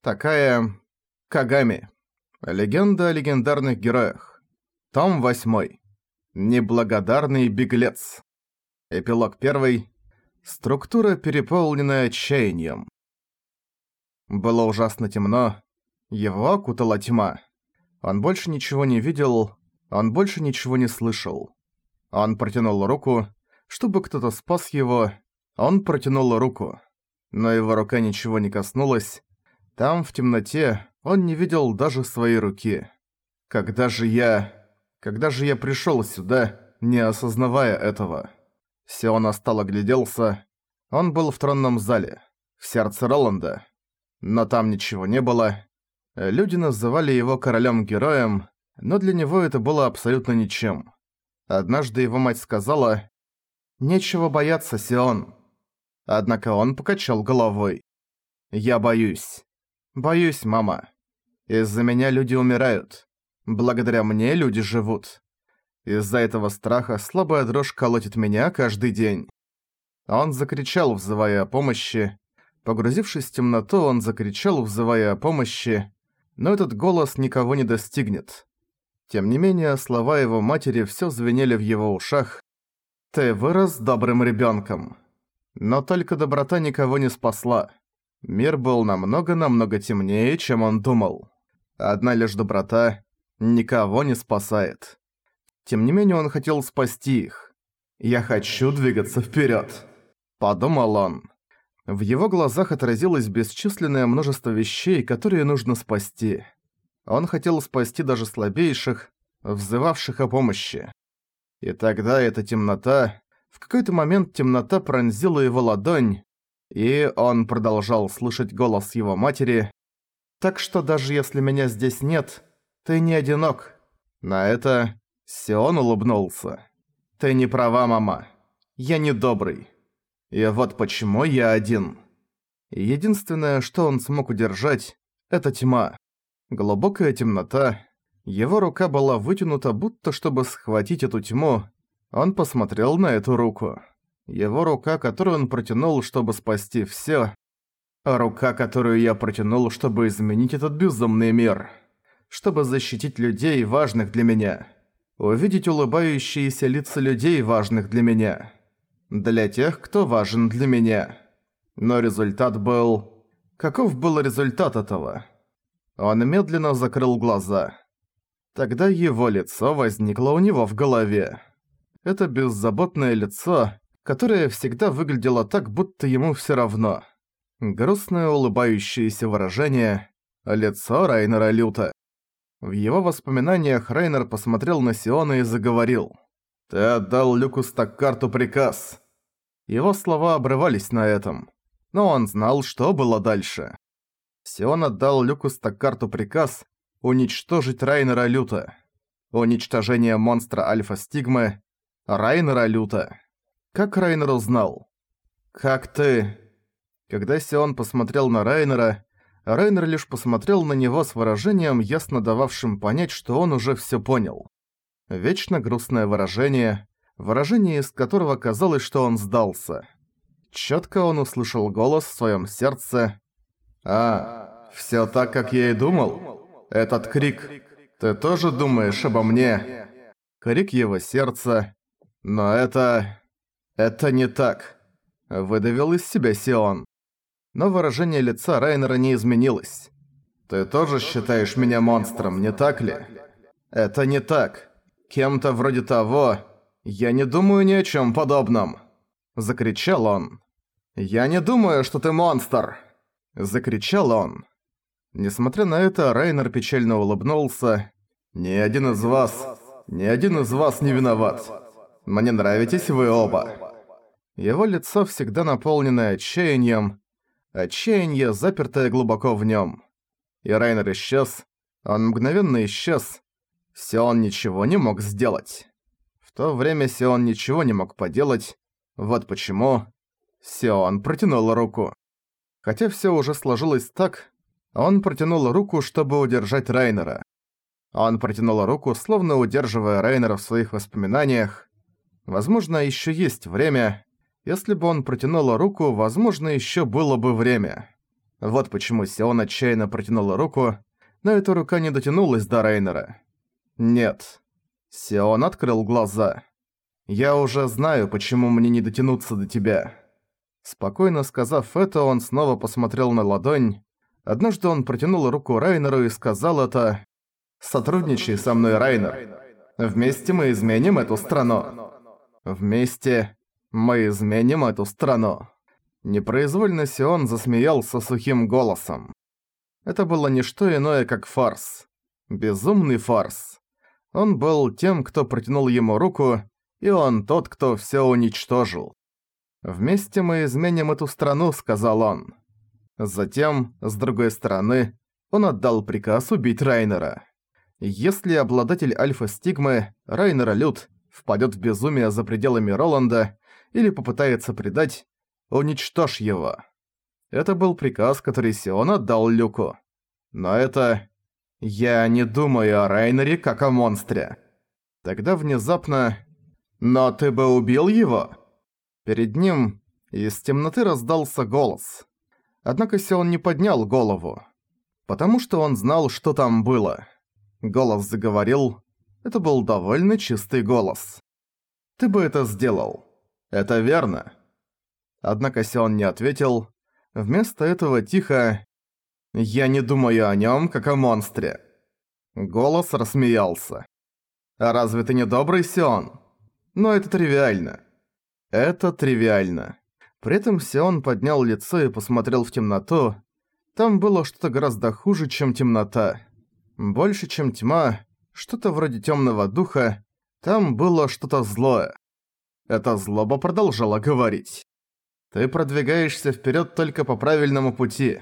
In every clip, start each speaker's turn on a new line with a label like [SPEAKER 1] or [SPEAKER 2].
[SPEAKER 1] Такая... Кагами. Легенда о легендарных героях. Том 8. Неблагодарный беглец. Эпилог 1. Структура, переполненная отчаянием. Было ужасно темно. Его окутала тьма. Он больше ничего не видел, он больше ничего не слышал. Он протянул руку, чтобы кто-то спас его. Он протянул руку. Но его рука ничего не коснулась. Там, в темноте, он не видел даже своей руки. Когда же я... Когда же я пришёл сюда, не осознавая этого? Сион остал огляделся. Он был в тронном зале, в сердце Роланда. Но там ничего не было. Люди называли его королем-героем, но для него это было абсолютно ничем. Однажды его мать сказала «Нечего бояться, Сион». Однако он покачал головой. «Я боюсь. Боюсь, мама. Из-за меня люди умирают. Благодаря мне люди живут. Из-за этого страха слабая дрожь колотит меня каждый день. Он закричал, взывая о помощи. Погрузившись в темноту, он закричал, взывая о помощи, но этот голос никого не достигнет. Тем не менее, слова его матери всё звенели в его ушах. «Ты вырос добрым ребёнком». Но только доброта никого не спасла. Мир был намного-намного темнее, чем он думал. Одна лишь доброта никого не спасает. Тем не менее он хотел спасти их. «Я хочу двигаться вперед, подумал он. В его глазах отразилось бесчисленное множество вещей, которые нужно спасти. Он хотел спасти даже слабейших, взывавших о помощи. И тогда эта темнота... В какой-то момент темнота пронзила его ладонь, и он продолжал слышать голос его матери. «Так что даже если меня здесь нет, ты не одинок». На это Сион улыбнулся. «Ты не права, мама. Я не добрый. И вот почему я один». Единственное, что он смог удержать, это тьма. Глубокая темнота. Его рука была вытянута, будто чтобы схватить эту тьму. Он посмотрел на эту руку. Его рука, которую он протянул, чтобы спасти всё. Рука, которую я протянул, чтобы изменить этот безумный мир. Чтобы защитить людей, важных для меня. Увидеть улыбающиеся лица людей, важных для меня. Для тех, кто важен для меня. Но результат был... Каков был результат этого? Он медленно закрыл глаза. Тогда его лицо возникло у него в голове. Это беззаботное лицо, которое всегда выглядело так, будто ему всё равно. Грустное улыбающееся выражение, лицо Райнера Люта. В его воспоминаниях Райнер посмотрел на Сиона и заговорил. «Ты отдал Люку Стаккарту приказ». Его слова обрывались на этом. Но он знал, что было дальше. Сион отдал Люку Стаккарту приказ уничтожить Райнера Люта. Уничтожение монстра Альфа-Стигмы Райнера Люта. Как Райнер узнал? «Как ты?» Когда Сион посмотрел на Райнера, Райнер лишь посмотрел на него с выражением, ясно дававшим понять, что он уже всё понял. Вечно грустное выражение, выражение, из которого казалось, что он сдался. Чётко он услышал голос в своём сердце. «А, всё так, как я и думал? Этот крик. Ты тоже думаешь обо мне?» Крик его сердца. «Но это...» «Это не так», — выдавил из себя Сион. Но выражение лица Райнера не изменилось. «Ты тоже считаешь меня монстром, не так ли?» «Это не так. Кем-то вроде того. Я не думаю ни о чем подобном», — закричал он. «Я не думаю, что ты монстр!» — закричал он. Несмотря на это, Райнер печально улыбнулся. «Ни один из вас, ни один из вас не виноват. Мне нравитесь вы оба». Его лицо всегда наполненное отчаянием, отчаяние, запертое глубоко в нем. И Райнер исчез, он мгновенно исчез. Сион ничего не мог сделать. В то время Сион ничего не мог поделать, вот почему. Сион протянул руку. Хотя все уже сложилось так, он протянул руку, чтобы удержать Райнера. Он протянул руку, словно удерживая Райнера в своих воспоминаниях. Возможно, еще есть время, если бы он протянул руку, возможно, еще было бы время. Вот почему Сион отчаянно протянула руку, но эта рука не дотянулась до Рейнера. Нет. Сион открыл глаза. «Я уже знаю, почему мне не дотянуться до тебя». Спокойно сказав это, он снова посмотрел на ладонь. Однажды он протянул руку Райнеру и сказал это «Сотрудничай со мной, Райнер. Вместе мы изменим эту страну». Вместе мы изменим эту страну. Непроизвольно Сион засмеялся сухим голосом. Это было не что иное, как фарс. Безумный фарс. Он был тем, кто протянул ему руку, и он тот, кто всё уничтожил. «Вместе мы изменим эту страну», — сказал он. Затем, с другой стороны, он отдал приказ убить Райнера. Если обладатель альфа-стигмы, Райнера Люд, впадет в безумие за пределами Роланда или попытается предать, уничтожь его. Это был приказ, который Сион отдал Люку. Но это... Я не думаю о Райнере как о монстре. Тогда внезапно... Но ты бы убил его? Перед ним из темноты раздался голос. Однако Сион не поднял голову. Потому что он знал, что там было. Голос заговорил, это был довольно чистый голос. «Ты бы это сделал. Это верно». Однако Сион не ответил. Вместо этого тихо «Я не думаю о нём, как о монстре». Голос рассмеялся. «А разве ты не добрый, Сион?» «Но это тривиально». «Это тривиально». При этом Сион поднял лицо и посмотрел в темноту. Там было что-то гораздо хуже, чем темнота. Больше, чем тьма, что-то вроде темного духа, там было что-то злое. Эта злоба продолжала говорить. Ты продвигаешься вперед только по правильному пути.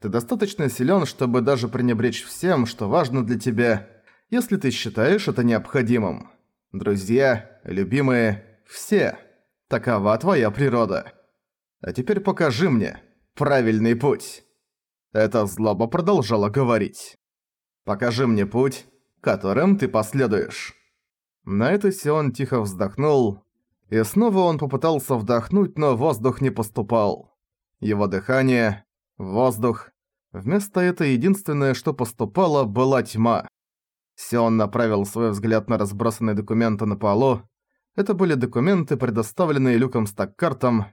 [SPEAKER 1] Ты достаточно силен, чтобы даже пренебречь всем, что важно для тебя, если ты считаешь это необходимым. Друзья, любимые, все. Такова твоя природа. А теперь покажи мне правильный путь. Эта злоба продолжала говорить. Покажи мне путь, которым ты последуешь». На это Сион тихо вздохнул, и снова он попытался вдохнуть, но воздух не поступал. Его дыхание, воздух. Вместо этого единственное, что поступало, была тьма. Сион направил свой взгляд на разбросанные документы на полу. Это были документы, предоставленные Люком Стаккартом.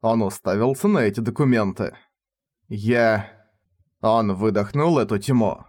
[SPEAKER 1] Он уставился на эти документы. «Я...» Он выдохнул эту тьму.